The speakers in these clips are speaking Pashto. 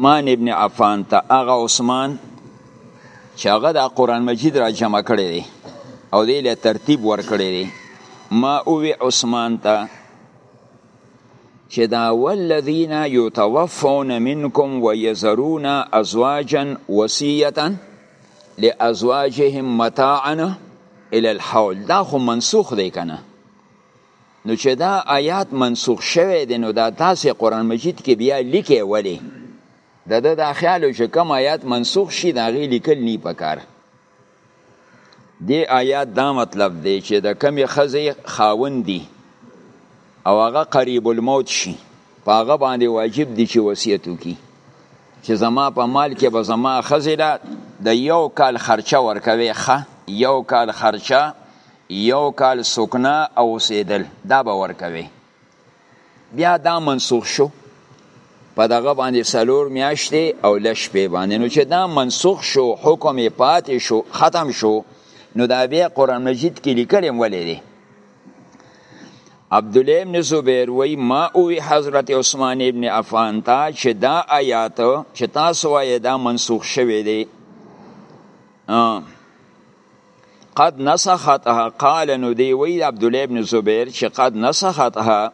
عثمان ابن عفان ته هغه عثمان چې هغه د قران مجید را جمع کړی دی او دی له ترتیب ورکړی دی ما اوی عثمان ته چې دا والذین یتوفون منکم ویذرون ازواجا وصیتا لازواجهم متاعا الى الحول دا خو منسوخ دی کنه نو چې دا آیات منسوخ شوی دی نو دا تاسو قران مجید کې بیا لیکي ولی د د دا خیال چې کوم آیات منسوخ شي دا غي لیکل نه پکار دی آیات دا مطلب دی چې د کمی خزي خاون دی او هغه قریب الموت شي په هغه باندې واجب دی چې وصیت وکړي چې زما په مال کې به زما خزله د یو کال خرچه ورکوي ښه یو کال خرچه یو کال سکنا او اوسېدل دا به ورکوي بیا دا منسوخ شو په دغه باندې سلور میاشتې او لش په باندې نو چې دا منسوخ شو حکم یې پاتې شو ختم شو نو دا بیا قرآن مجید کې لیکل هم ولې دی عبد الله ابن زبیر وی ما او حضرت عثمان ابن عفان ته چې دا آیات چې تاسو وایې دا منسوخ شوی دی قد نسختها قال نو دی وی عبد الله ابن زبیر چې قد نسختها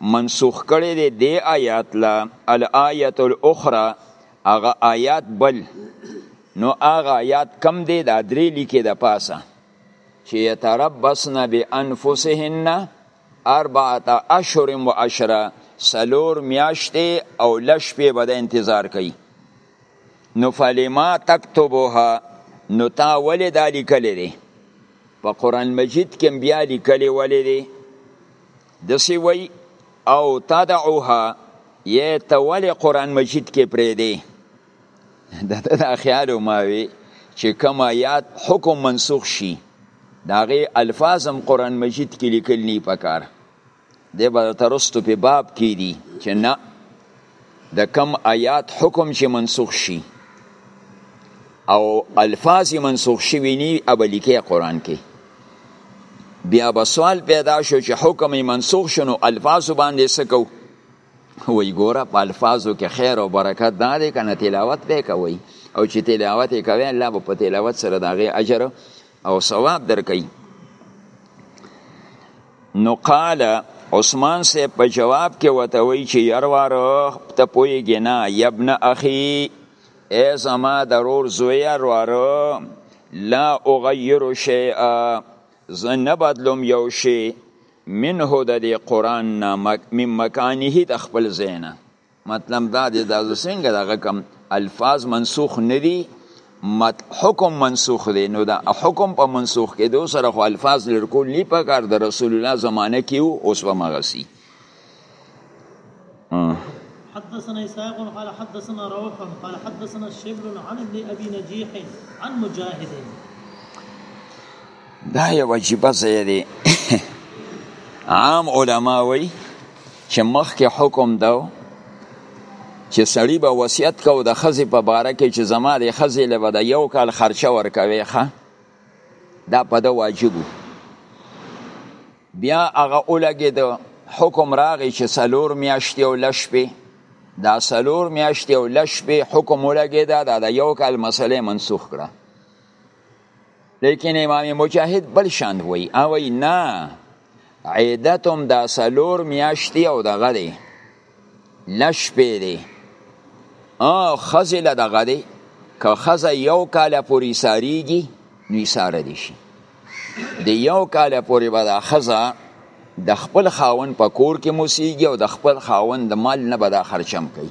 منسوخ کړي دی دی آیات لا الایه الاخرى هغه آیات بل نو هغه آیات کم دی دا درې لیکي د پاسه چې يتربصن بانفسهن اربعه اشهر و عشره سلور میاشتې او لشپې به د انتظار کوي نو فلما تكتبوها نو تا ولې دا لیکلې دی په قرآن مجید کې بیا لیکلې ولې دی دسی وی او تدعوها یې ته ولې قرآن مجید کې پرې دی د ده دا خیال ماوي چې کوم آیات حکم منسوخ شي د هغې الفاظ هم قرآن مجید کې لیکل نه پکار دی به درته رستو په باب کې دي چې نه د کم آیات حکم چې منسوخ شي او الفاظ منسوخ شوي ني ابلیکه قران کې بیا به سوال پیدا شو چې حکم منسوخ شنو الفاظ باندې سکو وی ګوره په الفاظو کې خیر او برکت دا دی کنه تلاوت به کوي او چې تلاوت کوي الله به په تلاوت سره داغه اجر او ثواب درکوي نو قال عثمان سه په جواب کې وته وی چې یروار ته پویږي نه یبن اخی ای زما ضرور زوی یروار لا اغیر شیئا زه نه بدلوم یو شی منه د دې قران نه مک مکانه د خپل زینه مطلب دا دی دا څنګه دغه کم الفاظ منسوخ نه دي مت حکم منسوخ دی نو دا حکم په منسوخ کې دو سره خو الفاظ لرکول نه پکار د رسول الله زمانه کې او اوس په مغسی حدثنا إسحاق قال حدثنا روح قال حدثنا شبل عن ابن أبي نجيح عن مجاهد دا یو عجیبه ځای دی عام علما وی چې مخکې حکم دا چې سړی به وصیت کو د خزې په باره کې چې زما د خزې له به د یو کال خرچه ورکوي ښه دا په ده واجب بیا هغه ولګېد حکم راغی چې څلور میاشتې او لس شپې دا څلور میاشتې او لس شپې حکم ولګېده دا د یو کال مسله منسوخ کړه لیکن امام مجاهد بل شان وای او نه عیدتم دا سلور میاشتي او دغه دی لش پې دی ا خزل دغه دی که خزه یو کال پوری ساریږي نو ساره دي شي د یو کال پوری به دا خزه د خپل خاون په کور کې موسیږي او د خپل خاون د مال نه به دا خرچم کوي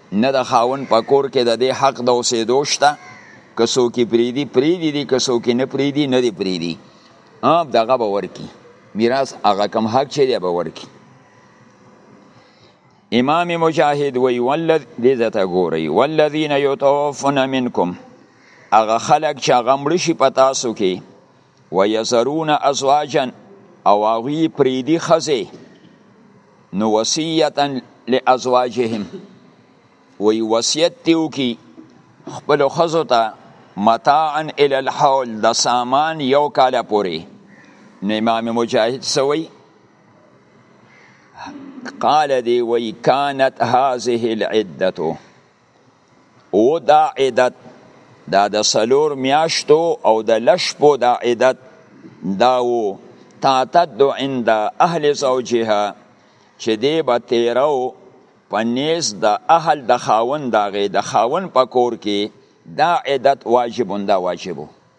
نه د خاون په کور کې د دې حق د اوسېدو شته که څوک یې پرېږدي پرېږدي دي که څوک یې نه پرېږدي نه دي پرېږدي دغه به ورکړي میراث هغه کوم حق چې دی به ورکړي امام مجاهد وی ولذ دې ځای ته ګورئ والذین یتوفون منکم هغه خلک چې هغه مړه شي په تاسو کې ويذرون ازواجا او هغوی پریدي خزه نو وصیتا لازواجهم وی وصیت دیو کی خپل خزو ته متاعا الى الحول د سامان یو کال پوری نو امام مجاهد سوی قال دی وی کانت هذه العده او دا عدت دا د سلور میاشتو او د لشپو دا عدت داو تعتد عند اهل زوجها چې دی به تیرو په نیز د اهل د خاون داغه د خاون په کور کې دا عدت واجب دا واجبو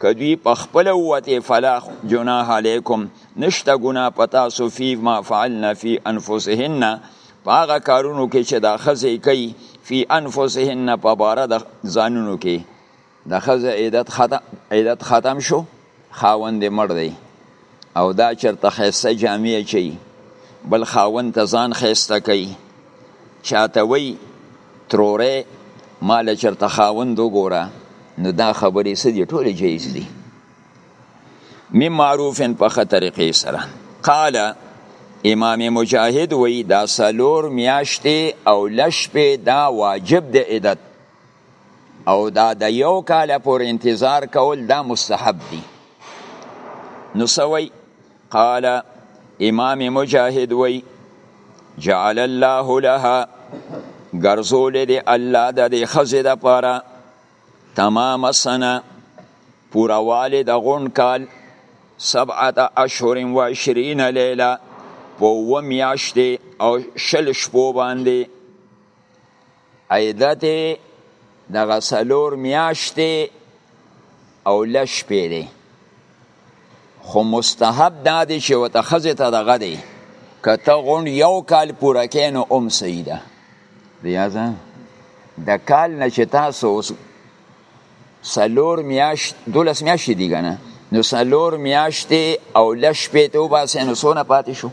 که دوی په خپل وته فلا جناح علیکم نشته ګنا پتا سو فی ما فعلنا فی انفسهن پاغه کارونو کې چې دا خزه کوي فی انفسهن په بار د ځانونو کې د خزه عیدت ختم عیدت ختم شو خاوند مړ دی او دا چرته خیسته جامع چي بل خاون ته ځان خیسته کوي چاته وی تروره مال چرته خاون دو ګوره نو دا خبرې سدي ټوله جایز دي می معروفن په خطرې سره قال امام مجاهد وی دا سلور میاشتې او لش په دا واجب د عدت او دا د یو کال پورې انتظار کول دا مستحب دي نو سوي قال امام مجاهد وی جعل الله لها ګرځول دي الله د دې خزې د پاره تمام سنه پورواله د غون کال سبعه اشهر و 20 لیله په و میاشتې او شل شپو باندې عیدت دغه سلور میاشتې او لس شپې دی خو مستحب دا دی چې ورته ښځې ته دغه دی که ته غونډ یو کال پوره کړې نو هم صحیح ده ریاضه د کال نه چې تاسو اوس څلور میاشت دولس میاشتې دي که نه نو څلور میاشتې او لس شپې ته وباسئ نو څونه پاتې شو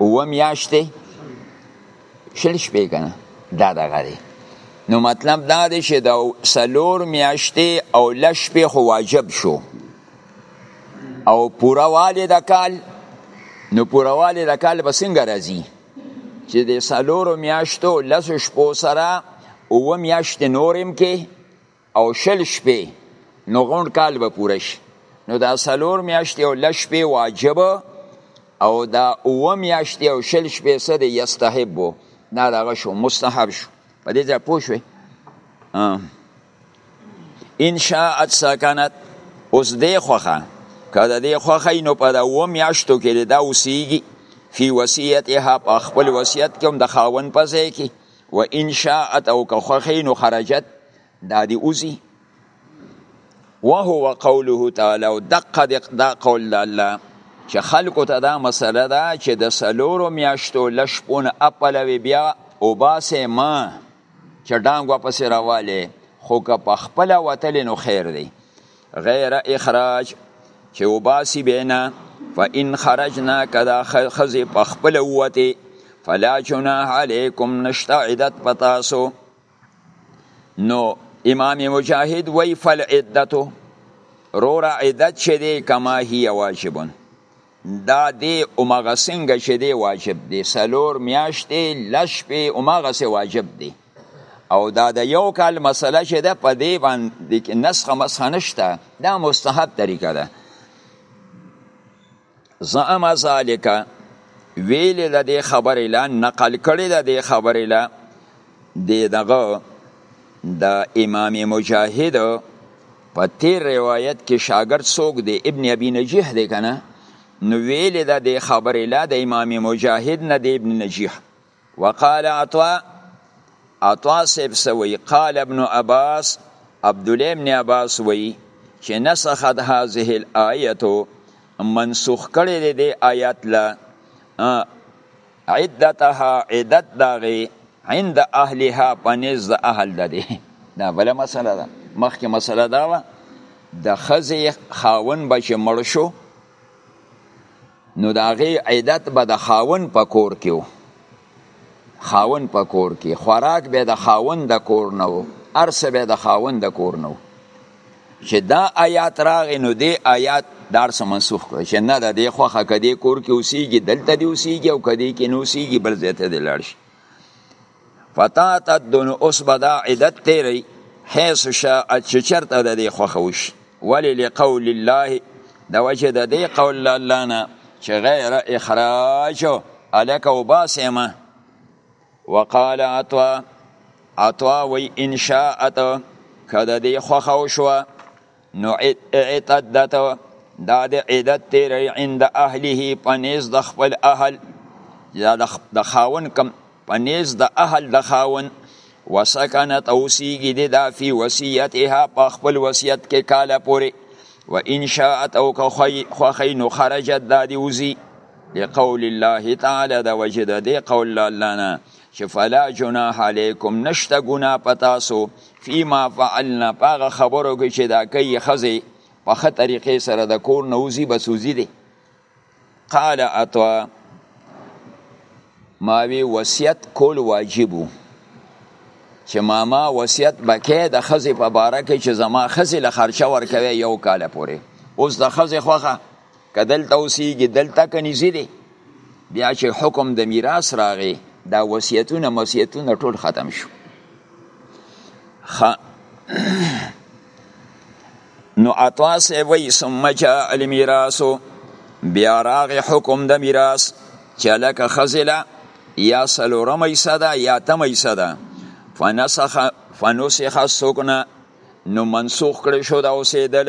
اوه میاشتې شل شپې کنه دا دغه دی نو مطلب دا دی چې دا سلور میاشتې او لش په خو واجب شو او پوره والی د کال نو پوره والی د کال به څنګه راځي چې د سلور میاشتو لس شپو سره اوه میاشتې نورم کې او شل شپې نو غون کال به پوره شي نو دا سلور میاشتې او لس شپې واجب او دا اوه میاشتې او شل شپې څه دی یستحب و دا دغه شو مستحب شو په دې ځای پوه شوې ان شاءت سکنت اوس دې خوښه که د دې خوښه نو په دا اوه میاشتو کې دا اوسیږي فی وصیتها په خپل وصیت کې هم د خاوند په ځای کې و ان شاءت او که خوښه نو خرجت دا دی اوزی وهو قوله تعالی او دقه دا قول د الله چې خلکو ته دا مسله ده چې د سلورو میاشتو لشپون اپلوي بیا او باسه ما چې ډانګو پسې راواله خو که په خپل وتل نو خیر دی غیر اخراج چې او باسی بینا فإن خرجنا کدا خزی په خپل وته فلا جناح علیکم نشتا عدت پتاسو نو امام مجاهد وی فل عدتو رورا عدت چه دی کما هی واجبون دا دی اومغه سنگ چه دی واجب دی سلور میاشتی لش پی اومغه سی واجب دی او دا د یو کال مسله چه ده پا دی باندې نسخه مسخه نشته دا مستحب طریقه ده زعم ذالک ویل د دې خبرې لا نقل کړي د دې خبرې لا د دغه د امام مجاهد په تیر روایت کې شاګرد څوک دی ابن ابي نجیح دی کنه نو ویل د دې خبرې لا د امام مجاهد نه دی ابن نجیح وقال عطاء عطاء صاحب سوي قال ابن عباس عبد الله ابن عباس وی چې نسخت هذه الايه منسوخ کړي دي د آیات لا عدتها عدت داغي عند اهلها پنځ د اهل ده دي دا بل مسله ده مخکې مسله دا و د خزي خاون بچ مړ شو نو د هغې عدت به د خاون په کور کې و خاون په کور کې خوراک به د خاون د کور نه و هر څه به د خاون د کور نه و چې دا آیات راغی نو دې آیات دار څه منسوخ کړ چې نه د دې خوخه کدی کور کې اوسېږي دلته دی اوسېږي او کدی کې نو اوسېږي بل ځای ته دی لاړ شي فتاته دون اوس به دا عدت تیری حیث شاءت چې چرته د دې خوښه وشي ولی لقول الله د وجه د دې قول الله نه چې غیر اخراج الک او باسمه وقال عطوا عطوا وی ان شاءت کده دې خوښه وشوه نو عدت دا د عدت تیری عند اهله په نیز د خپل اهل یا د خاون کم په نیز د اهل د خاون وسکنت او سیګی د دا فی وصیتها په خپل وصیت کې کاله پوری و ان شاءت او که خوخی نو خرجت دا دی وزی لقول الله تعالی دا وجد دی قول الله نه چې فلا جناح علیکم نشته ګناه په تاسو فیما فعلنا په هغه خبرو کې چې دا کوي ښځې په ښه طریقې سره د کور نه وځي بس وځي دی قال عطا ما وی وصیت کول واجب و چې ماما وصیت بکې د ښځې په باره کې چې زما ښځې له خرچه ورکوي یو کال پورې اوس د ښځې خوښه که دلته اوسیږي دلته که نږدې دی بیا چې حکم د میراث راغی دا وصیتونه مسیتونه ټول ختم شو خ... نو عطا سی وی ثم جاء المیراث بیا راغ حکم د میراث چې لکه خزله یا سلورم ایسه ده یا تم ایسه ده فنسخ فنسخ السکن نو منسوخ کړی شو د اوسېدل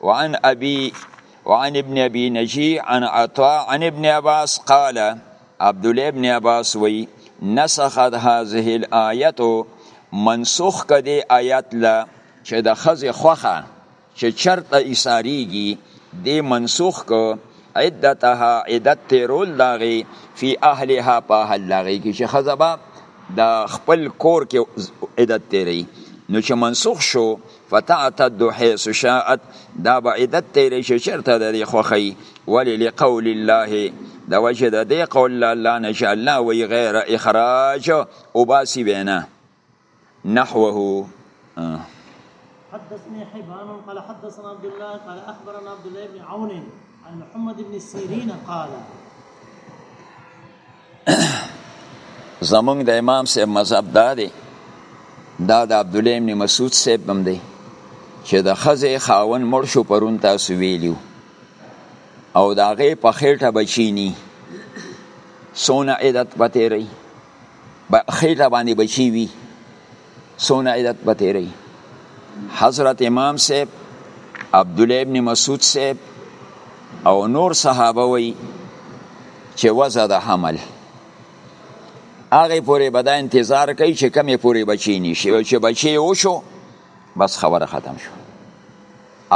وعن ابي وعن ابن ابي نجي عن عطاء عن ابن عباس قال عبد الله ابن عباس وی نسخت هذه الايه منسوخ کدي آیات لا چې د خزه خوخه چې چرته ایثاریږي دی منسوخ کو عدتها عدت تیرول داغي فی اهلها په اهل داغي کې چې خزه با د خپل کور کې عدت تیری نو چې منسوخ شو فتعتد حيث شاءت دا به عدت تیرې شي چرته د دې خوخی ولی لقول الله د وجه د دې قول الله نشه الله وی غیر اخراج او باسی وینا نحوه حدثني حبان قال حدثنا عبد الله قال اخبرنا عبد الله بن عون عن محمد بن سيرين قال زمونږ د امام صاحب مذهب دا دی دا د عبد الله ابن مسعود صاحب هم دی چې د خزه خاون مړ شو پرون تاسو ویلیو او دا غي په خېټه بچینی سونه عدت پته ری خېټه باندې بچی وی سونه عدت په تیری حضرت امام صاحب عبد الله ابن مسعود صاحب او نور صحابه وی چې وزه د حمل هغه پورې به دا انتظار کوي چې کمې پورې بچی نشي او چې بچی وشو بس خبره ختم شو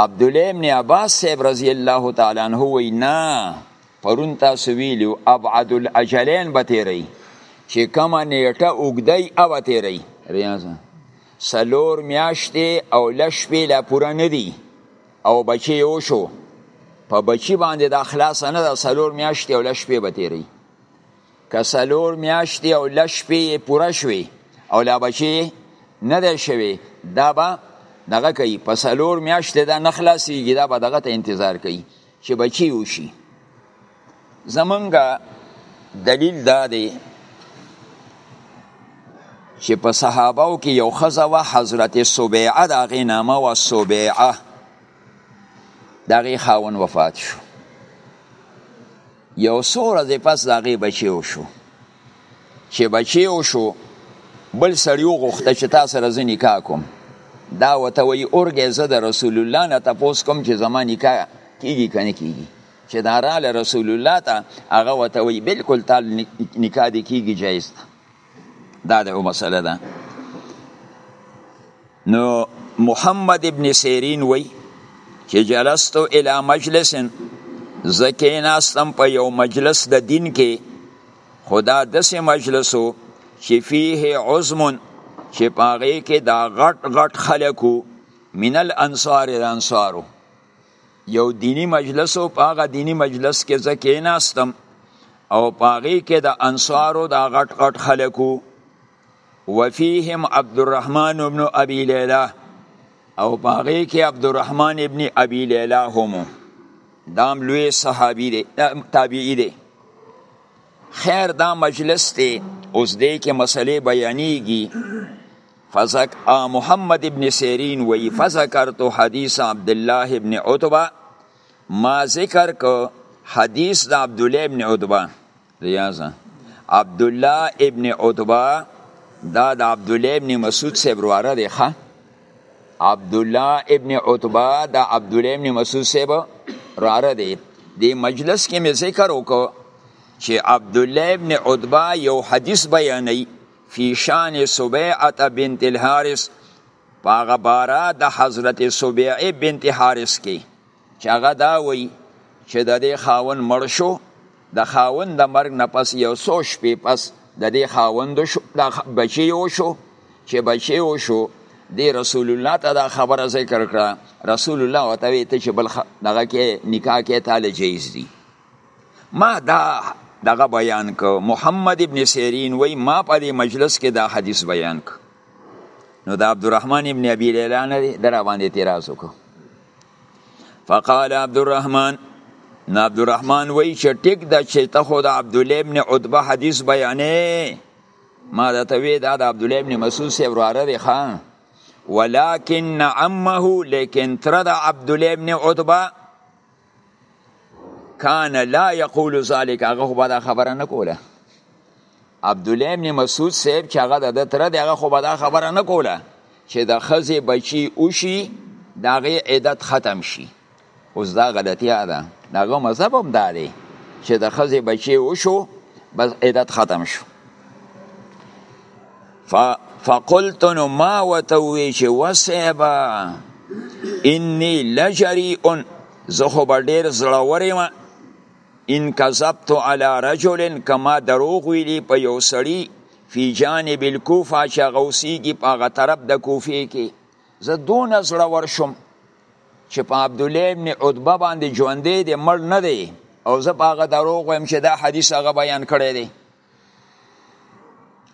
عبد الله ابن عباس صاحب رضی الله تعالی عنہ وی نه پرون تاسو ویلو ابعد الاجلین به تیری چې کومه نیټه اوږدی او تیری ریاضه سلور میاشتې او لش پې لا پوره نه دی او بچی یو شو په بچی باندې دا خلاص نه ده سلور میاشتې او لش پې به تیری که سلور میاشتې او لش پې پوره شوي او لا بچی نه ده شوي دا به دغه کوي په سلور میاشتې دا نه خلاصیږي دا به دغه ته انتظار کوي چې بچي وشي زمونږه دلیل دا دی چې په صحابه کې یو خزه وا حضرت سبیعه دا غي نامه وا سبیعه دا غي خاون وفات شو یو سور از پس دا غي بچي وشو چې بچی وشو بل سړی وغوښته چې تا سره زه نکاح کوم دا وته وی اورګه زه د رسول الله نه تاسو کوم چې زما نکاح کیږي کنه کیږي چې دا را له رسول الله ته هغه وته وی بالکل تال نکاح دی کیږي جایز دا د مسله ده نو محمد ابن سیرین وی چې جلستو الی مجلس زکیناستم په یو مجلس د دین کې خو دا داسې مجلس و چې فيه عظم چې په هغې کې دا غټ غټ خلک وو من الانصار د انصارو یو دینی مجلس او په هغه دینی مجلس کې زه کېناستم او په هغې کې د انصارو دا غټ غټ خلک وو وفيهم عبد الرحمن ابن ابي ليلى او باغی کې عبد الرحمن ابن ابي ليلى هم دام لوی صحابي دی تابعی دی خیر دا مجلس دی اوس دې کې مسلې بیانېږي فزک محمد ابن سیرین وی فذکرت حدیث عبد الله ابن عتبه ما ذکر کو حدیث د عبد الله ابن عتبه ریاضه عبد الله ابن عتبه دا د عبد الله ابن مسعود صاحب ورواره دی ښه عبد الله ابن عتبه دا عبد الله ابن مسعود صاحب ورواره دی د مجلس کې مې ذکر وکړ چې عبد الله ابن عتبه یو حدیث بیانوي فی شان سبیعه بنت الحارث پاغه بارا د حضرت سبیعه بنت حارث کې چې هغه دا وایي چې د دې خاوند مړ شو د خاوند د مرګ نه پس یو څو شپې پس د دې خاوند شو د بچي وشو چې بچي وشو دی رسول الله ته دا خبره ذکر کړه رسول الله وته وی ته چې بل دغه کې نکاح کې تعالی جایز دی ما دا دغه بیان کو محمد ابن سیرین وی ما په دې مجلس کې دا حدیث بیان کو نو د عبدالرحمن ابن ابي ليلى نه دی در باندې اعتراض وکړو فقال عبدالرحمن نو عبدالرحمن وی چې ټیک د چې ته خو د عبد الله ابن عتبه حدیث بیانې ما دا ته وی دا د عبد الله ابن مسعود سی وراره دی خان ولكن عمه لیکن تر د عبد الله ابن عتبه کان لا یقول ذلک هغه خو به دا خبره نه کوله عبد الله ابن مسعود صاحب چې هغه د تر دغه خو به دا خبره نه کوله چې د خزه بچي اوشي داغه عدت ختم شي اوس دا غلطیا ده داغه مذهب هم دا دی چې د خزه بچي اوشو بس عدت ختم شو فقلت نو ما وته وی چې وسیبا انی لجری ان زه خو به ډیر زړور یم ان کذبت علی رجل کما دروغ ویلی په یو سړی فی جانب الکوفه چې هغه اوسیږي په هغه طرف د کوفې کې زه دونه زړور شوم چې په عبدالله ابن عتبه باندې ژوندی دی مړ نه دی او زه په هغه دروغ وایم چې دا حدیث هغه بیان کړی دی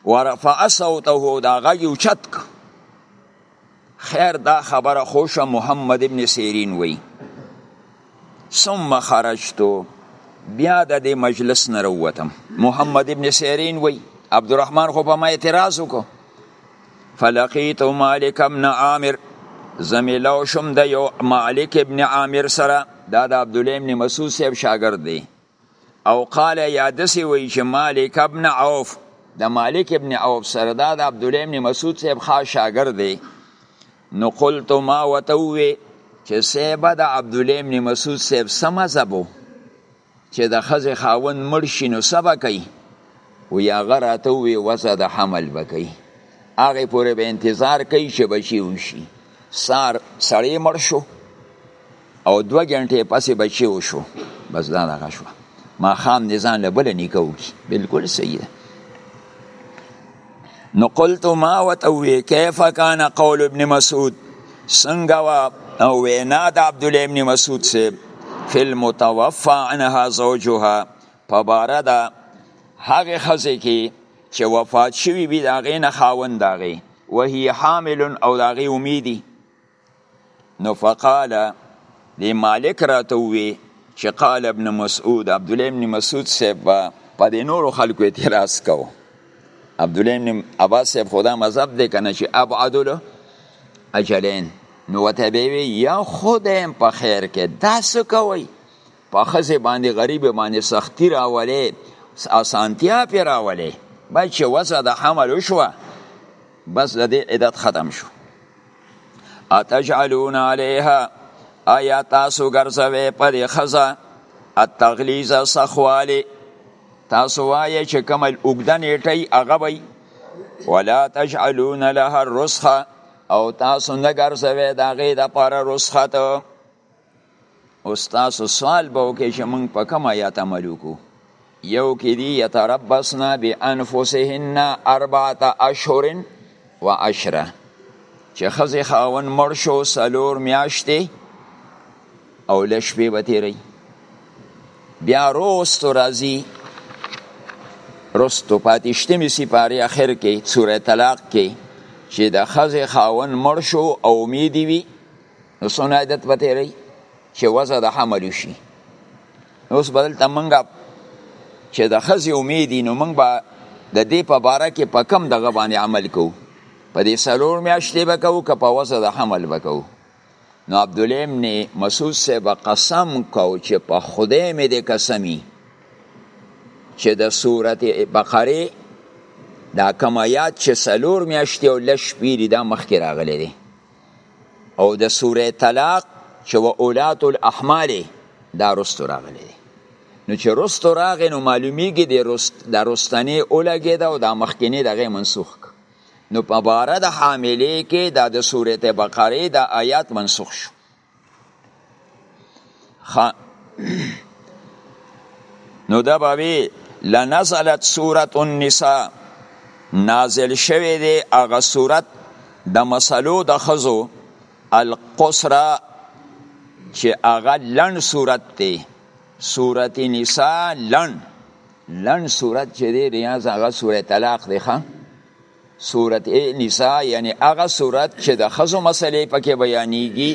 ورفع صوته دا غږ اوچت کړ خیر دا خبره خوشه محمد ابن سیرین وی ثم خرجتو بیا د دې مجلس نه وروتم محمد ابن سیرین وی عبدالرحمن خو په ما اعتراض وکړو فلقیت مالک ابن عامر زمیلو شم د یو مالک ابن عامر سره دا د عبدالله ابن مسعود صاحب شاګرد دی او قال یا دسی وی چې مالک ابن عوف د مالک ابن عوف سره دا د عبد الله ابن مسعود صاحب خاص شاګرد دی نو قلت ما وتوي چې صاحب د عبد الله ابن مسعود صاحب سم زبو چې د خزه خاون مرشي نو سبا کوي و یا غراته وی وزه د حمل بکی هغه پورې به انتظار کوي چې بچي وشي سار سړی مر شو او دوه ګنټې پسې بچي وشو بس دا دغه شو ما خام نزان له بل نکاح وکي بالکل صحیح ده نو قلت ما وتوي كيف كان قول ابن مسعود څنګه وا او وینا د عبد الله ابن مسعود سه فل متوفى عنها زوجها په بار ده هغه خزه کې چې وفات شوی وي دا غې نه خاوند دا غې وهي حامل او دا غې امیدي نو فقال دی مالک راته وی چې قال ابن مسعود عبد الله ابن مسعود صاحب په دې نورو خلکو اعتراض کو عبد الله ابن عباس صاحب خدا مذهب دی کنه چې ابعد له اجلین نو وته به وی یا خدایم په خیر کې داس کوي په خزه باندې غریب باندې سختی راولې اسانتیا پی راولې بچ وسه د حمل شو بس د دې عدت ختم شو اتجعلون علیها آیا تاسو ګرځوي په دې خزه التغلیظ سخوالی تاسو وایې چې کمل اوږده نیټه هغه وي ولا تجعلون لها الرسخه او تاسو نه ګرځوي د هغې دپاره رسخت او ستاسو سوال به وکړي چې موږ په کوم آیات عمل وکړو یو کې دي یتربصنا بانفسهن اربعه اشهر و عشره چې ښځې خاون مړ شو څلور میاشتې او لږ شپې به تېروي بیا روستو راځي روستو په اتیشتمې سپارې اخر کې سوره طلاق کې چې د ښځې خاون مړ شو او امیدې وي نو څونه عدت به تیری چې وضع د حمل شي اوس به دلته مونږ چې د ښځې امید دي نو مونږ به د دې په باره کې په کم دغه باندې عمل کوو په دې څلور میاشتې به کوو که په وضع د حمل به کوو نو عبدالله ابن مسعود صاحب قسم کو چې په خدای مې دې قسمي چې د سورت بقره دا کم آیات چې څلور میاشتې او لس شپې دي دا مخکې راغلی دی او د سوره طلاق چې و اولات الاحمال دا رستو راغلی نو چې رستو راغی نو معلومیږي د رست د رستنې اولګې دا او د مخکنې دغه منسوخ نو په بار د حاملې کې دا د سوره بقره دا آیات منسوخ شو خا نو دا باوی لنزلت سورة النساء نازل شوه دی اغا سورت د مسلو د خزو القصرا چې اغا لن سورت دی سورت نساء لن لن سورت چې دی ریاض اغا سورت طلاق دی خواه سورت نساء یعنی هغه سورت چې د خزو مسلې پکې بیانېږي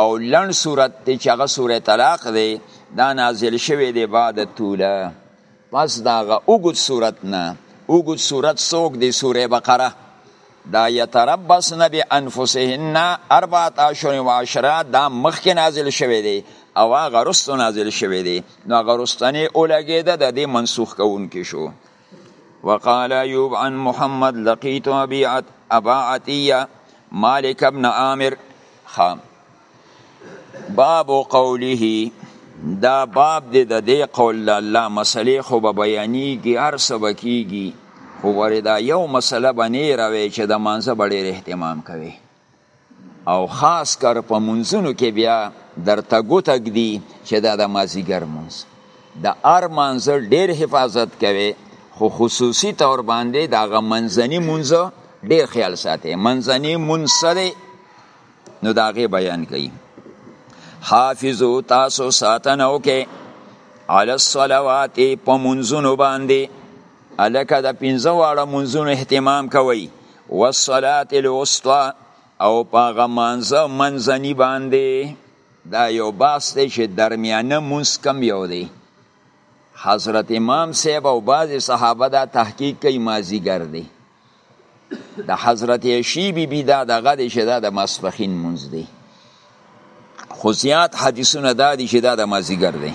او لن سورت دی چې هغه سورې طلاق دی دا نازل شوی دی بعد طوله پس دا هغه اوږد سورت نه اوږد سورت څوک دی سورې بقره دا یتربصن بانفسهن اربعه اشهر و عشره دا مخکې نازل شوی دی او هغه رستو نازل شوی دی نو هغه رستنې اولګېده د دې منسوخ کوونکی شو وقال ايوب عن محمد لقيت ابي ابا عطيه مالك ابن عامر خام باب قوله دا باب دی د دې قول الله مسلې خو به بیانېږي هر څه به کېږي خو ورې دا یو مسله به نه روي چې د مانځه به ډېر اهتمام کوي او خاص کر په منځونو کې بیا درته ګوته ږدي چې دا د مازیګر مونځ د هر مانځه ډېر حفاظت کوي خو خصوصي طور باندې د هغه منځني مونځ ډېر خیال ساتي منځنی مونځ څه دی نو د هغې بیان کوي حافظو تاسو ساتنه وکړئ علی الصلوات په منځونو باندې الکه د پنځه واړه منځونو اهتمام کوي والصلاه الوسطى او پاغه مانزه منځنی باندې دا یو باس دی چې درمیانه منځ کم یو دی حضرت امام صاحب او بعض صحابه دا تحقیق کوي مازیګر دی د حضرت عشی بی بی دا دغه دی چې دا د ماسپخین منځ دی خو زیات حدیثونه دا دي چې دا د مازیګر دی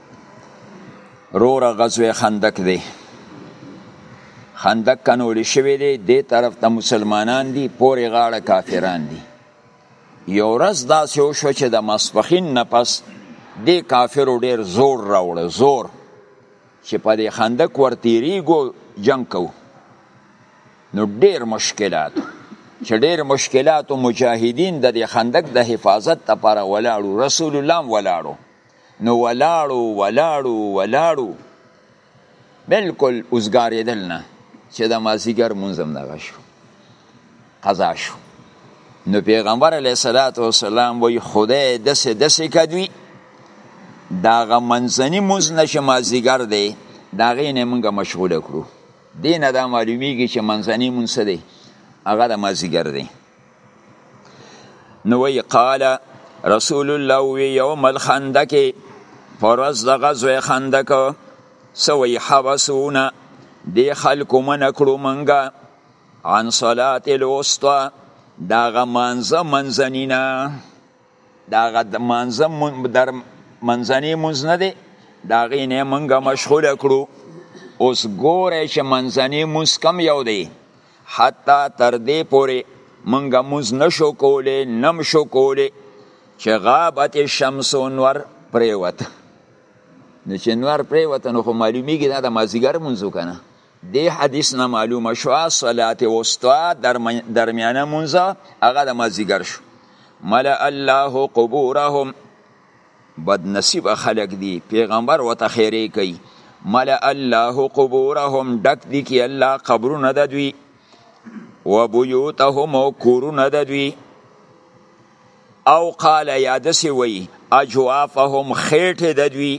روره غزوه خندق دی خندق کنول شوی دی دې طرف ته مسلمانان دي پورې غاړه کافران دي یو ورځ داسې وشو چې د ماسپخین نه پس دې کافرو ډېر زور راوړه زور چې په دې خندق ورتیریږو جنگ کوو نو ډېر مشکلات چې ډېر مشکلات مجاهدین د دې خندق د حفاظت لپاره ولاړو رسول الله ولاړو نو ولاړو ولاړو ولاړو بالکل اوسګارېدل نه چې د مازیګر منظم دغه شو قضا شو نو پیغمبر علیه صلات و سلام وی خدای دسې دسې کدوی داغه منځنی منځ نشه مازیګر دی داغه نه موږ مشغوله کړو دینه دا معلومیږي چې منځنی منځ دی هغه د مازیګر دی نو وی قال رسول الله وی یوم الخندق پرز د غزوه خندق سوی حبسونا دی خلق من کړو منګه عن صلات الوسطى دا غمانزه منزنینا دا غد مانزه در منځنی مونږ نه دی دا غي نه مونږ مشغول کړو اوس ګوره چې منځنی مونږ کم یو دی حتی تر دې پورې مونږ مونږ نشو کولې نم شو کولې چې غابت الشمس انور پریوت نو چې انور پریوت نو خو معلومیږي دا د مازیګر مونږ کنه دې حدیث نه معلومه شوه صلات وسطا درمیانه مونځه هغه د مازیګر شو ملأ الله قبورهم بد نصیب خلق دی پیغمبر وته خیره کوي ملأ الله قبورهم ډک دي کی الله قبرونه د دوی و بیوتهم او کورونه د دوی او قال یادسی وی اجوافهم خیټه د دوی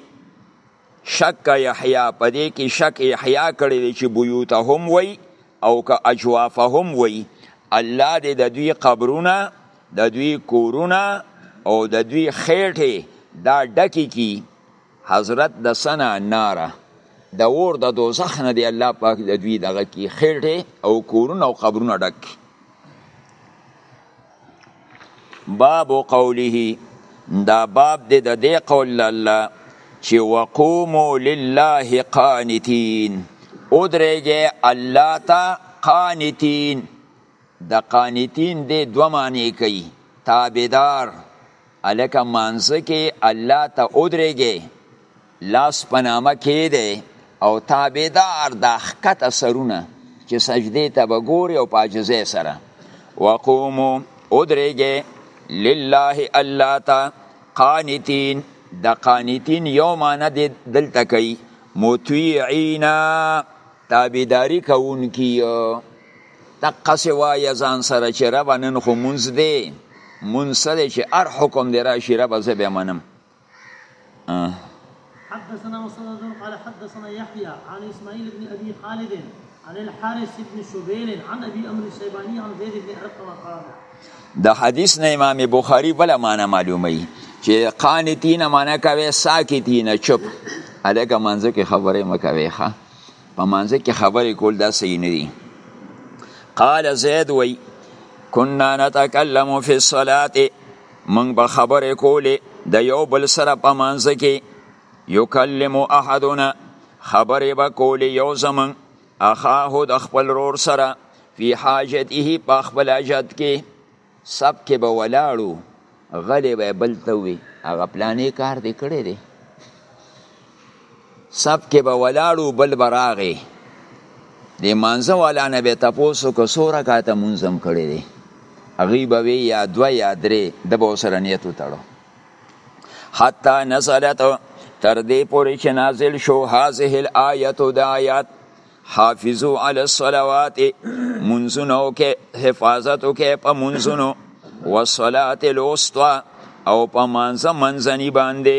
شک یحیی په دې کې شک یحیی کړی دی چې بیوتهم وی او که اجوافهم وی الله دې د دوی قبرونه د دوی کورونه او د دوی خېټې دا ډکې کی حضرت د سنا ناره د اور د دوزخ نه دی الله پاک د دوی دغه کی خېټې او کورونه او قبرونه ډک کی باب قوله دا باب دی د دې قول الله چې وقومو لله قانتين ودرېږي الله ته قانتين د قانتين دې دوه معنی کوي تابعدار الکه مانځه کې الله ته ودرېږي لاس په نامه کېده او تابعدار دا ښکته سرونه چې سجدې ته به ګوري او په عاجزۍ سره وقومو ودرېږئ لله الله ته قانتین د قانتین یو معنی دی دلته کوي مطیعینا تابعداري کوونکي دقسې وایه ځان سره چې ربه نن خو مونځ دی مونځ سره چې هر حکم دی راشي ربه زه به منم حدثنا مسدد قال حدثنا يحيى عن اسماعيل بن ابي خالد عن الحارث بن شبيل عن ابي امر الشيباني عن زيد بن ارقم قال د حدیث نه امام بخاری بل معنا معلومی چې قانتین معنا کوي ساکتین چپ الګه منځ کې خبره مکوي ښا په منځ کې خبره کول دا صحیح نه دي قال زید وی كنا نتكلم في الصلاه موږ به خبرې کولې د یو بل سره په منځ کې یکلم احدنا خبرې به کولې یو زمون اخاه د خپل رور سره فی حاجته په خپل حاجت کې سب کې به ولاړو غلې به بل ته وي هغه پلانې کار دې کړی دی سب کې به ولاړو بل براغه د مانزه والا نه به تاسو کو سو رکعات منظم کړی دی هغه به وی یا دو یا درې د به سره نیت وتړو حتا نزلت تر دې پورې چې نازل شو هذه الايه د آیات حافظو علی الصلوات منزنو کې حفاظت کې په منزنو والصلاه الوسطى او په منځ منځنی باندې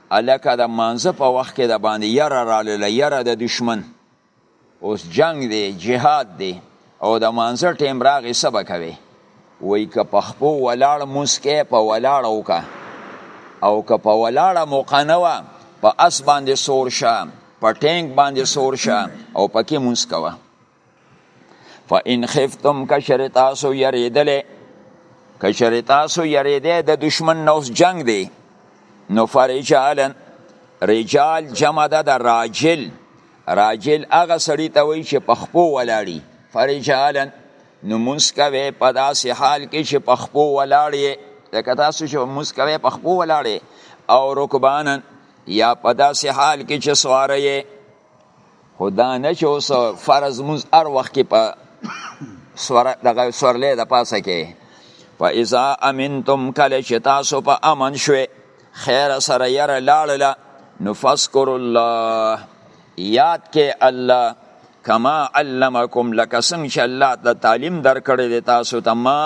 هلکه د مانځه په وخت کې د باندې یره رالله یره د دشمن اوس جنگ دی جهاد دی او د مانځه ټیم راغی څه به کوې وایي که په خپو ولاړ مونځ کې په ولاړه وکړه او که په ولاړه موقع نه وه په اس باندې سور شه په ټینک باندې سور شه او پکې مونځ کوه فان خفتم کشر تاسو یریدلې کشر تاسو یریدې د دشمن نوس جنگ دی نو فرجالن رجال جمع ده د راجل راجل هغه سړی ته وایي چې په خپو ولاړي فرجالن نو مونږ کوي په داسې حال کې چې په خپو ولاړي لکه تاسو چې مونږ کوي په خپو ولاړي او رکبانن یا په داسې حال کې چې سواره خو دا نه چې اوس فرض مونږ هر وخت کې په سور دغه سورلې د پاسه کې فاذا امنتم کله چې تاسو په امن شوي خیر سره یره لاړله نو فذکر الله یاد کې الله کما علمکم لکه څنګه چې الله د تعلیم درکړی دی تاسو ته ما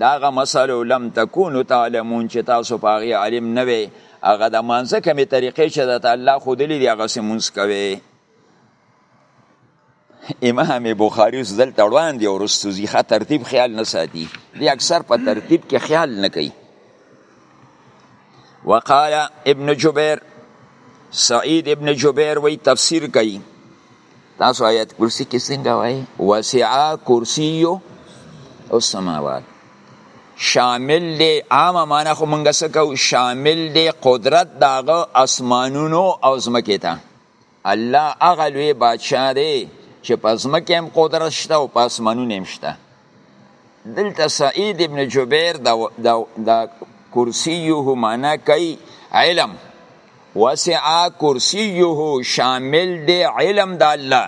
د هغه مسلو لم تکونو تعلمون چې تاسو په هغې عالم نه وی هغه د مانځه کمې طریقې چې درته الله ښودلې دي هغسې مونځ کوې امام بخاری اوس دلته وړاندې او وروستو ځي ښه ترتیب خیال نه ساتي دی اکثر په ترتیب کې خیال نه کوي وقال ابن جبیر سعید ابن جبیر وی تفسیر کوي تاسو آیت کرسی کې څنګه وایي وسعا کرسیو السماوات شامل دی عامه معنی خو مونږ څه کوو شامل دی قدرت داغه اسمانونو او ځمکې ته الله هغه لوی بادشاه دی چې په ځمکه هم قدرت شته او په اسمانونو هم شته دلته سعید ابن جبیر د د د کرسیه معنا کوي علم وسع کرسیه شامل دی علم د الله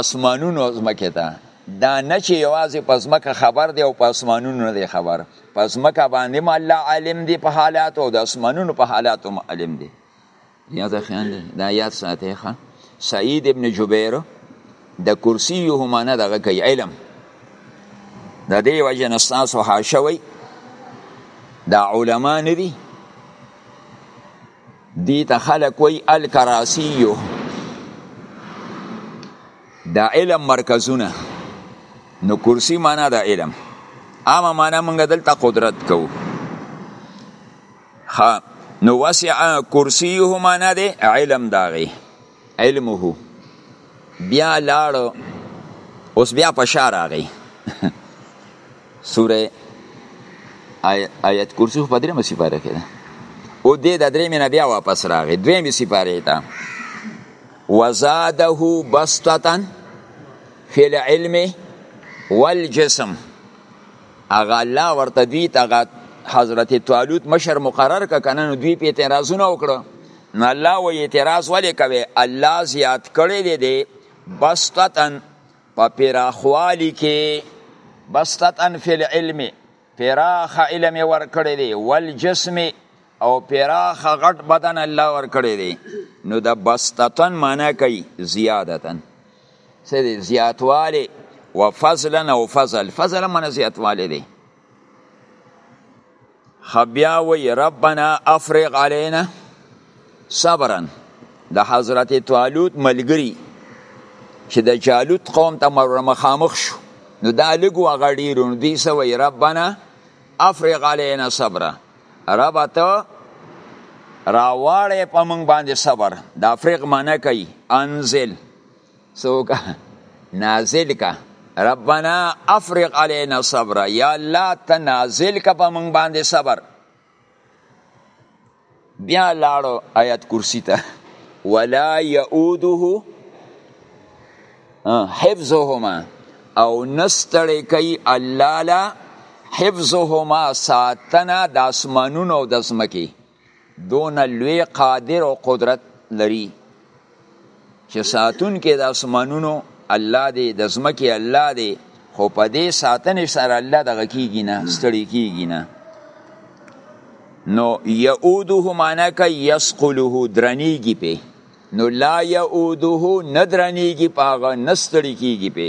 اسمانونو ځمکه ته دا نه چې یوازې په ځمکه خبر دی او په اسمانونو نه دی خبر په ځمکه باندې هم الله عالم دی په حالاتو او د اسمانونو په حالاتو هم عالم دی یاد خیان دی دا یاد ساته ښه سعید ابن جبیر د کرسی یو معنی دغه کوي علم د دې وجه نستاسو حاشوي دا علما نه دي دي ته خلق وي الکراسیو دا علم مرکزونه نو کرسی معنی دا علم اما معنی موږ دلته قدرت کوو ها نو وسع کرسیه معنا دی علم داغي علمه بیا لاړو اوس بیا په شار راغی سوره آیت کرسی په درې مسی پاره کې ده او دې د درې مینه بیا واپس راغی دوی مسی پاره ته وزاده بسطتن فی العلم والجسم هغه الله ورته دوی ته هغه حضرت طالوت مشر مقرر که کنه نو دوی په اعتراضونه وکړه نو الله و اعتراض ولې کوي الله زیات کړی دی دی بسطتن په پراخوالي کې بسطتن فی العلم پراخ علم ورکړی دی والجسم او پراخ غټ بدن الله ورکړی دی نو د بسطتن معنی کوي زیادتن څه دی زیاتوالی و فضلا او فضل فضل من زیاتوالی دی خبیا وی ربنا افرغ علینا صبرا د حضرت طالوت ملګری چې د جالوت قوم ته مر مخامخ شو نو دا لګو غړیرون دی سوی ربنا افرغ علینا صبر رب ته راواړې په مونږ باندې صبر د افرغ معنی کوي انزل سوکا نازل کا ربنا افرغ علينا صبر یا الله ته نازل کا په مونږ باندې صبر بیا لاړو آیت کرسی ته ولا يعوده حفظهما او نستړی کوي الله لا حفظهما ساتنه د اسمانونو او د ځمکې دونه لوی قادر او قدرت لري چې ساتون کې د اسمانونو الله دی د زمکه الله دی خو په دې ساتنې سره الله دغه کیږي نه ستړي کیږي نه نو یعوده معنا کوي یسقله درنیږي په نو لا یعوده نه درنیږي په هغه نه ستړي کیږي په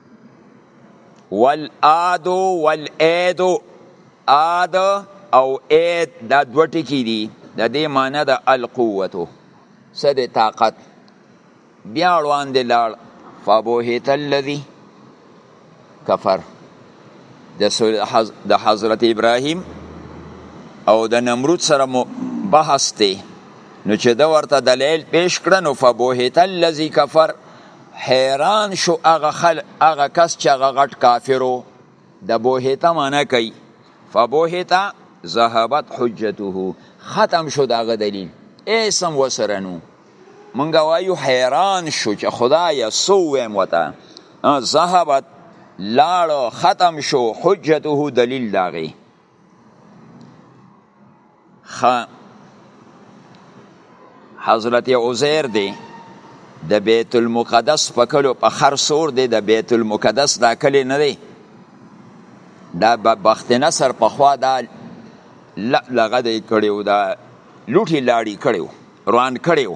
والعاد والعید عاد او عید دا دوه ټکي دي د دې معنی د القوتو څه د طاقت بیا وړاندې لاړ فبوهت الذي کفر د حضرت ابراهیم او د نمرود سره بحث دی نو چې دا ورته دلیل پیش کړه نو فبوهت الذي کفر حیران شو هغه خل هغه کس چې هغه غټ کافرو د بوهیتا معنی کوي فبوهیتا ذهبت حجته ختم شو داغه دلیل ایسم وسرنو منګه وایو حیران شو چې خدای سو ویم وتا ذهبت لاړو ختم شو حجته دلیل داغي خا حضرت عزیر دی د بیت المقدس په کلو په خر سور دی د بیت المقدس دا کلی نه دی دا بخت نصر په خوا دا لغه دی کړیو دا لوټی لاړی کړیو روان کړیو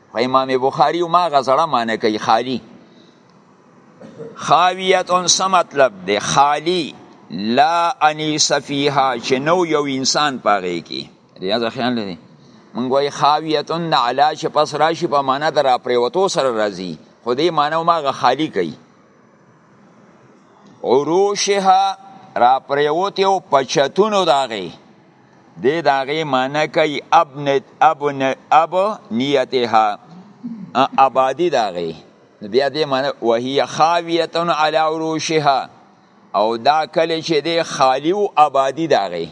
خو امام بخاری ما غزړه معنی کوي خالی خاویت اون څه مطلب دی خالی لا انیس فیها چې نو یو انسان پاغې کې ریاض خیال لري مونږ وای خاویت اون علا چې پس راشي په معنا در پریوتو سره راځي خو دې معنا ما غ خالی کوي عروشها را پریوتی او پچتونو داغی دی داغی معنی کوي ابنت ابن اب نیتها آبادی داغی بیا دې معنی وهي خاویتن علی عروشها او دا کله چې دې خالی او آبادی داغی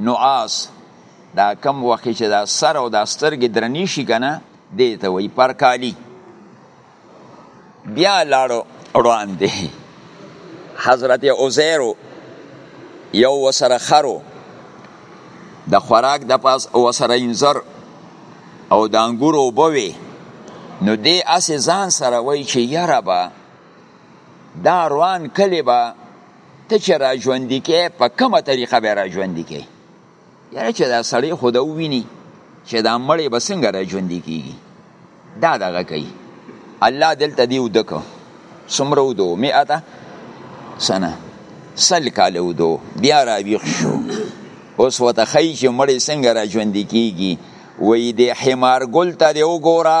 نعاس دا کم وخت چې دا سر او دا سترګې درنې شي کنه دې ته وایي پرکالی بیا لاړو روان دی حضرت عزیرو یو وسره خرو د خوراک د پاس وسره انځر او د انګور وبوي نو دې اسې ځان سره وای چې یاره با دا روان کلی به ته چې را ژوندي کې په کومه طریقه به را ژوندي کې یاره چې دا سړی خو دا وویني چې دا مړی به څنګه را ژوندي کېږي دا دغه کوي الله دلته دی وده کو څومره ودو مئته سنه سل کاله ودو بیا راویښ شو اوس ورته ښایي چې مړی څنګه را ژوندي کېږي وایي د حمار ګل ته دې وګوره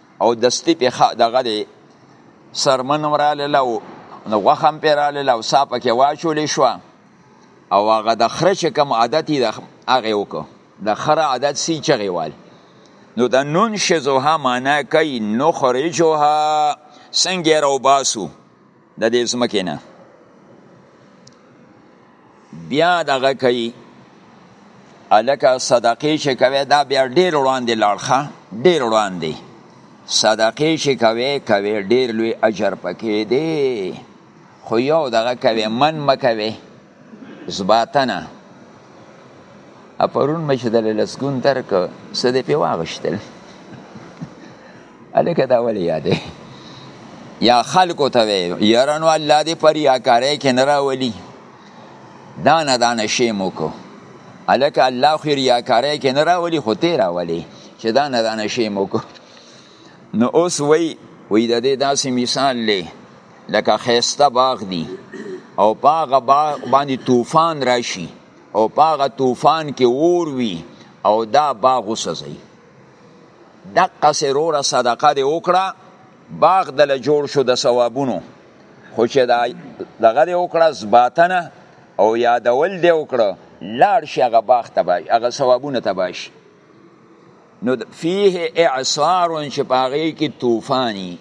او دستی پی خا دغه دی سرمن وراله لو نو غوخم پی راله لو سا پکې واچول شو او هغه د خره چې کوم عادت دی هغه وکړو د خره عادت سی چغي وال نو د نون شزوها معنا کوي نو خرجوها څنګه راو باسو د دې ځمکې نه بیا دغه کوي الکه صدقې چې کوي دا بیا ډیر وړاندې لاړخه ډیر وړاندې صدقې چې کوي کوي ډیر لوی اجر پکې دی خو یو دغه کوي من مکوي زباتنه اپرون مې چې د لسګون درک څه دې پې واغشتل هلکه دا ولې یادې یا خلکو ته وې یاره نو الله دې په ریاکارۍ کې نه راولي دانه دانه شی مو کو هلکه الله خو ریاکارۍ کې نه راولي خو تې راولي چې دانه دانه شی مو کو نو اوس وی وی د دې داسې مثال لې لکه خیسته باغ دی او پاغه باغ باندې طوفان راشي او پاغه طوفان کې اور وي او دا باغ وسزي دقه سروره صدقه دی وکړه باغ دل جوړ شو د ثوابونو خو چې دا دغه دی وکړه زباتنه او یادول دی وکړه لاړ شي هغه باغ تباش هغه ثوابونه تباش نو فيه اعصار چې پاغې کې طوفاني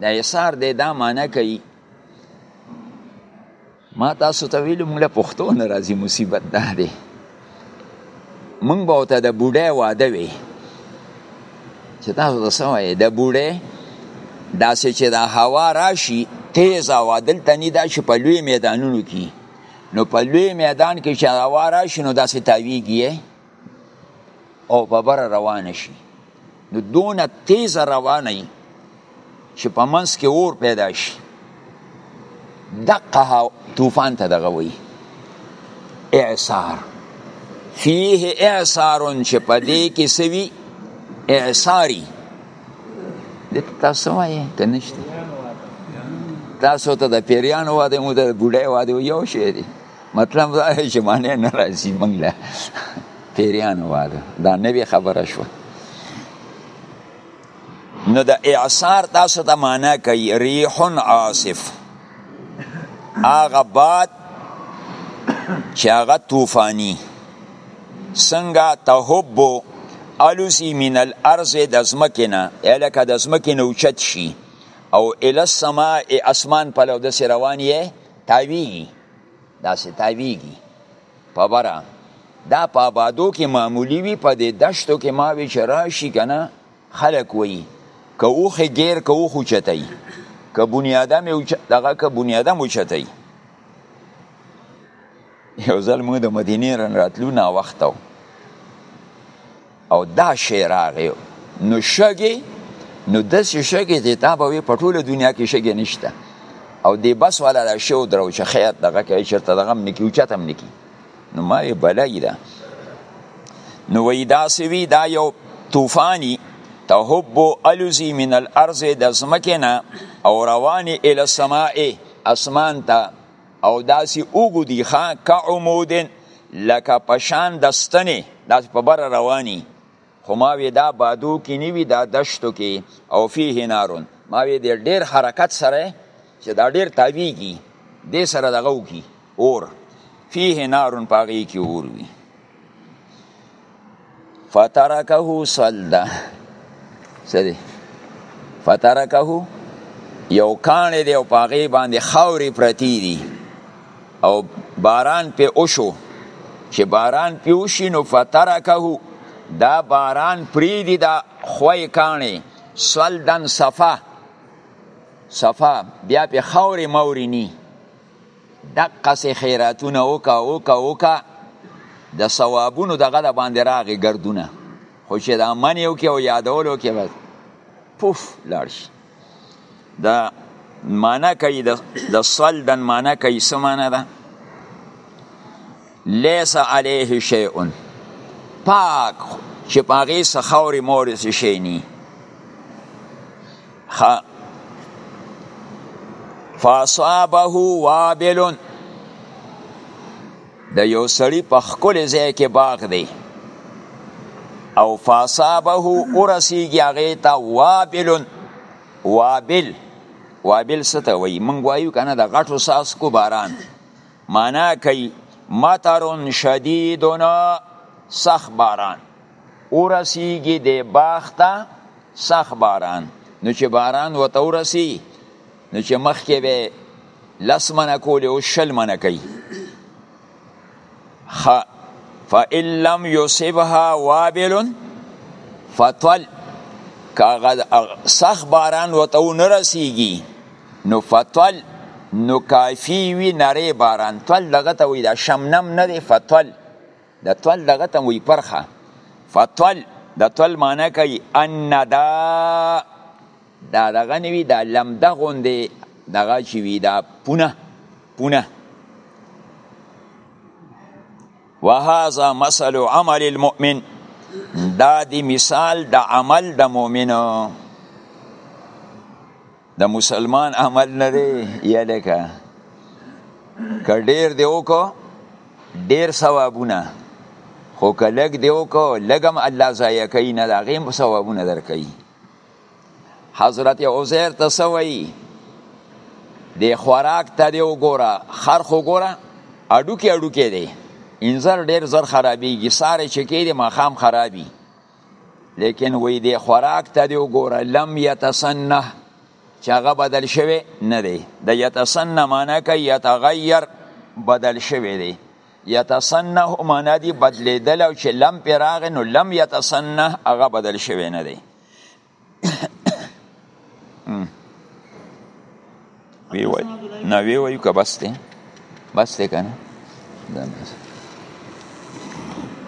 دا ایثار دی دا معنی کوي ما تاسو ته ویلو موږ له پښتو نه راځي مصیبت دا دی موږ به ورته د بوډۍ واده وي چې تاسو ته څه وایې د بوډۍ داسې چې دا هوا راشي تیز هوا دلته نه دا چې په لوی میدانونو کې نو په لوی میدان کې چې هوا راشي نو داسې تاویږي او په بره روان شي نو دونه تیز روان وي چې په منځ کې اور پیدا شي دقه طوفان ته دغه وي اعصار فيه اعصار چې په دې کې سوي اعصاري د تاسو وایې کنيشته تاسو ته د پیریانو واده مو د بوډۍ واده یو شی دی مطلب دا دی چې معنی نه راځي موږ له پیریانو واده دا نوې خبره شوه نو د اعصار تاسو ته معنا کوي ریح عاصف هغه باد چې هغه طوفاني څنګه تهبو الوزی من الارض د ځمکې نه لکه د ځمکې نه اوچت شي او الی السماء اسمان پلو داسې روان یې تاویږي دا ستاویږي په برا دا په آبادو کې معمولی وي په دې دشتو کې ما وی چې راشي کنه خلک وي که اوخه غیر که اوخه چتای که بنی آدم یو دغه که بنی آدم وچتای یو ځل موږ د مدینې رن راتلو نا وخت او دا شی راغی نو شګې نو داسې شګې چې تا به وي په ټوله دنیا کې شګې نشته او دی بس والا دا شی ودرو چې خیر دغه کوي چېرته دغه هم نه کي اوچت هم نه کي نو ما یې بلایي ده نو وایي داسې وي دا یو طوفاني تحب الوزي من الارض د ځمکې نه او روانې الی السماء اسمان ته او داسې اوګدي ښا کعمودن لکه پشان د ستنې داسې په بره رواني خو ما وی دا بادو کې نیوي دا دشتو کې او فيه نارون ما وی د ډیر حرکت سره چې دا ډیر تاویږي د سره دغه وکي اور فيه نارون پاغي کې اور وي فترکه صلده سری فترکه یو کان دی او پاغي باندې خاوري پرتی دي او باران په اوشو چې باران په اوشي نو فترکه دا باران پری دی دا خوې کانې سلدن صفا صفا بیا په خاوري موري ني دقه سه خیراتونه اوکا اوکا اوکا د ثوابونو دغه د باندې راغی ګردونه خو چې دا من یو کې او یادولو کې بس پوف لاړ شي دا معنا کوي د صل دن معنا کوي څه معنا ده لیس علیه شیء پاک چې پاغې سخاوري مورې شي نه خا فاصابه وابل د یو سړی په خپل ځای کې باغ دی او فاصابه ورسیږي هغه ته وابل وابل وابل څه ته وایي موږ وایو کنه د غټو څاڅکو باران معنا کوي مطر شدیدنا سخ باران ورسیږي د باغ ته سخت باران نو چې باران وته ورسی نو چې مخکې به لس منه کولې او شل منه کوي خ فإن لم يصبها وابل فطل کاغه سخت باران وته ورسیږي نو فطل نو کافی وی نری باران تل دغه ته وی دا شمنم نه دی فتول د تول دغه ته وی پرخه فتول د تول معنی کوي ان دا دا دغه نوی دا لمده غوندې دغه چې وي دا پونه پونه وهذا مثل عمل المؤمن دا دی مثال د عمل د مؤمنو د مسلمان عمل نه دی یا لکه که ډیر دی وکړو ډیر ثوابونه خو که لږ دی وکړو لږ هم الله ضایع کوي نه د هغې هم ثوابونه درکوي حضرت عزیر ته څه وایي د خوراک ته دی وګوره خر خو ګوره اډوکی اډوکی دی انځر ډیر زر خرابیږي ساره چې کېږي ماښام خرابي لیکن وی دی خوراک ته دی وګوره لم یتسنه چې هغه بدل شوی نه دی د یتسنه معنی کوي یتغیر بدل شوی دی یتسنه معنی دی بدلیدل او چې لم پې راغی نو لم یتسنه هغه بدل شوی نه دی وی وای نه وی وای که بس دی بس دی که نه